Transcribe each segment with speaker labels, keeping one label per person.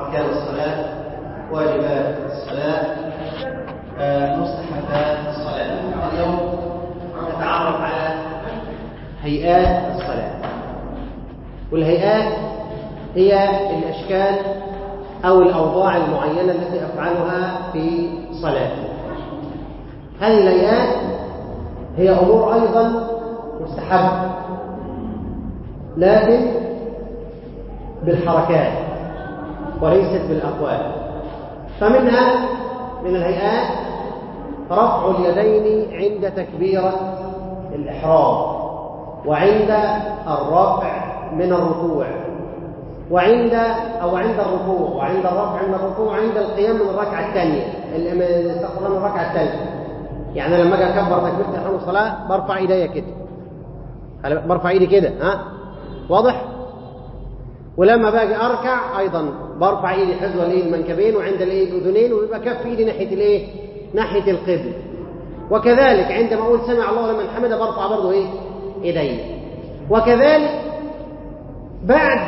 Speaker 1: أركان الصلاة واجبات الصلاة آه، مستحبات الصلاة. اليوم نتعرف على هيئات الصلاة. والهيئات هي الأشكال أو الأوضاع المعينة التي أفعلها في صلاتي هذه الهيئات هي أمور أيضا مستحبة لكن بالحركات. وليست بالأقوال. فمنها من الهيئات رفع اليدين عند تكبيرة الإحرام وعند الرفع من الركوع وعند أو عند الركوع وعند الرفع من الركوع وعند القيام من الركعة الثانية استغفر من الركعة الثالثة. يعني لما أجي أكبر تكبيرة الإحرام الصلاة برفع ايديا كده. برفع إيدي كده ها؟ واضح؟ ولما باجي أركع أيضا برفع إيدي حذو الايه المنكبين وعند الايه الأذنين ويبقى كف إيدي ناحية الإيه؟ ناحية القبل. وكذلك عندما أقول سمع الله لمن حمده برفع برضه إيه؟ إيدي. وكذلك بعد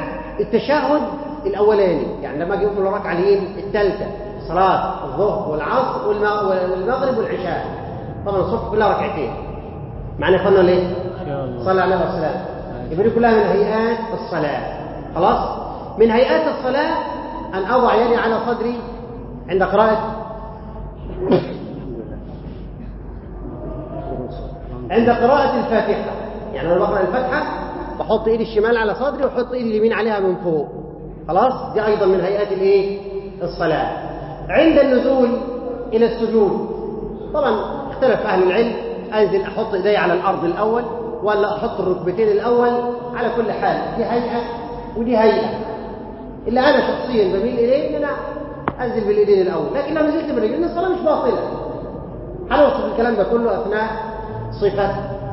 Speaker 1: التشهد الأولاني يعني لما أجي أقول الركعه الايه الثالثة صلاه الظهر والعصر والمغرب والعشاء. طبعا الصبح كلها ركعتين. معنى اخوانا ليه؟ صلى الله عليه وسلم. يبقى كلها من هيئات الصلاة. خلاص؟ من هيئات الصلاة أن أضع يدي على صدري عند قراءة عند قراءة الفاتحة. يعني أنا بقرأ الفاتحة بحط إيدي الشمال على صدري وأحط إيدي اليمين عليها من فوق. خلاص؟ دي أيضا من هيئات الإيه؟ الصلاة. عند النزول إلى السجود. طبعا اختلف أهل العلم. أنزل أحط إيدي على الأرض الأول ولا أحط الركبتين الأول؟ على كل حال دي هيئة ودي هيئة اللي أنا شخصيا بميل إليه إن أنا أنزل بالإيدين الأول. لكن لو نزلت بالرجلين الصلاة مش باطلة. هنوصف الكلام ده كله أثناء صفة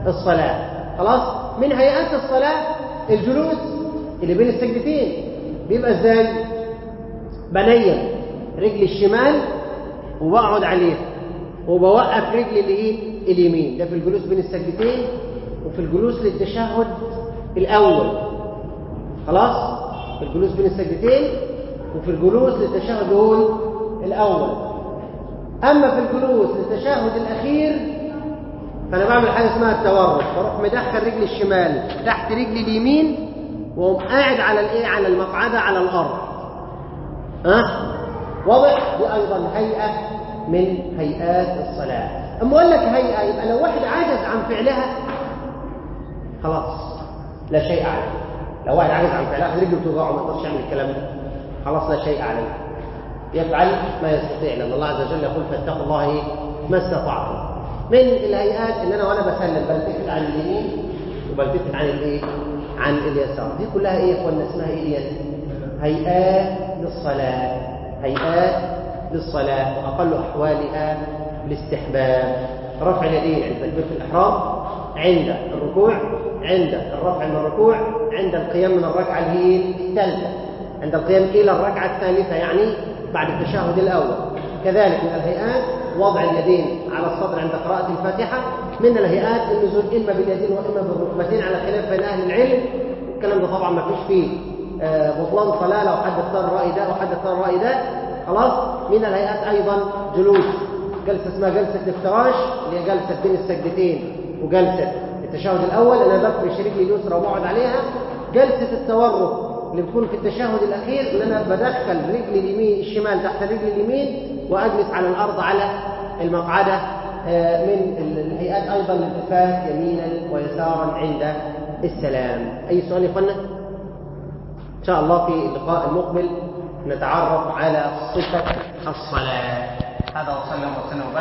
Speaker 1: الصلاة؟ خلاص؟ من هيئات الصلاة الجلوس اللي بين السجدتين. بيبقى إزاي؟ بنيم رجلي الشمال وبقعد عليها وبوقف رجلي الايه اليمين. ده في الجلوس بين السجدتين وفي الجلوس للتشهد الأول. خلاص؟ في الجلوس بين السجدتين وفي الجلوس للتشهد الأول. أما في الجلوس للتشهد الأخير فأنا بعمل حاجة اسمها التورط. بروح مدخل رجلي الشمال تحت رجلي اليمين وأقوم قاعد على الإيه؟ على المقعدة على الأرض. ها؟ أه؟ واضح؟ دي أيضا هيئة من هيئات الصلاة. أما أقول لك هيئة يبقى لو واحد عجز عن فعلها خلاص لا شيء عليه. لو واحد عجز عن فعلها رجله توجعه ما يقدرش يعمل الكلام ده. خلاص لا شيء عليه. يفعل ما يستطيع لأن الله عز وجل يقول فاتقوا الله ما استطعتم. من الهيئات إن أنا وأنا بسلم بلتفت عن اليمين وبلتفت عن الإيه؟ عن اليسار. دي كلها إيه يا اخوانا اسمها إيه ديت هيئات للصلاة. هيئات للصلاة وأقل أحوالها الاستحباب. رفع اليدين عند تكبيره الأحرام عند الركوع عند الرفع من الركوع عند القيام من الركعة الثالثة. عند القيام إلى الركعة الثالثة يعني بعد التشهد الأول. كذلك من الهيئات وضع اليدين على الصدر عند قراءة الفاتحة. من الهيئات النزول إما باليدين وإما بالركبتين على خلاف بين أهل العلم. الكلام ده طبعا ما فيش فيه بطلان صلاة لو حد اختار الرأي ده وحد اختار الرأي ده خلاص؟ من الهيئات أيضا جلوس. جلسة اسمها جلسة الافتراش اللي هي جلسة بين السجدتين وجلسة التشهد الأول أنا بفرش رجلي اليسرى وبقعد عليها. جلسة التورك اللي بتكون في التشهد الأخير اللي أنا بدخل رجلي اليمين الشمال تحت رجلي اليمين وأجلس على الأرض على المقعدة من الهيئات أيضا الالتفات يمينا ويسارا عند السلام. أي سؤال يا؟ إن شاء الله في اللقاء المقبل نتعرف على صفة الصلاة. هذا وسلم وسلم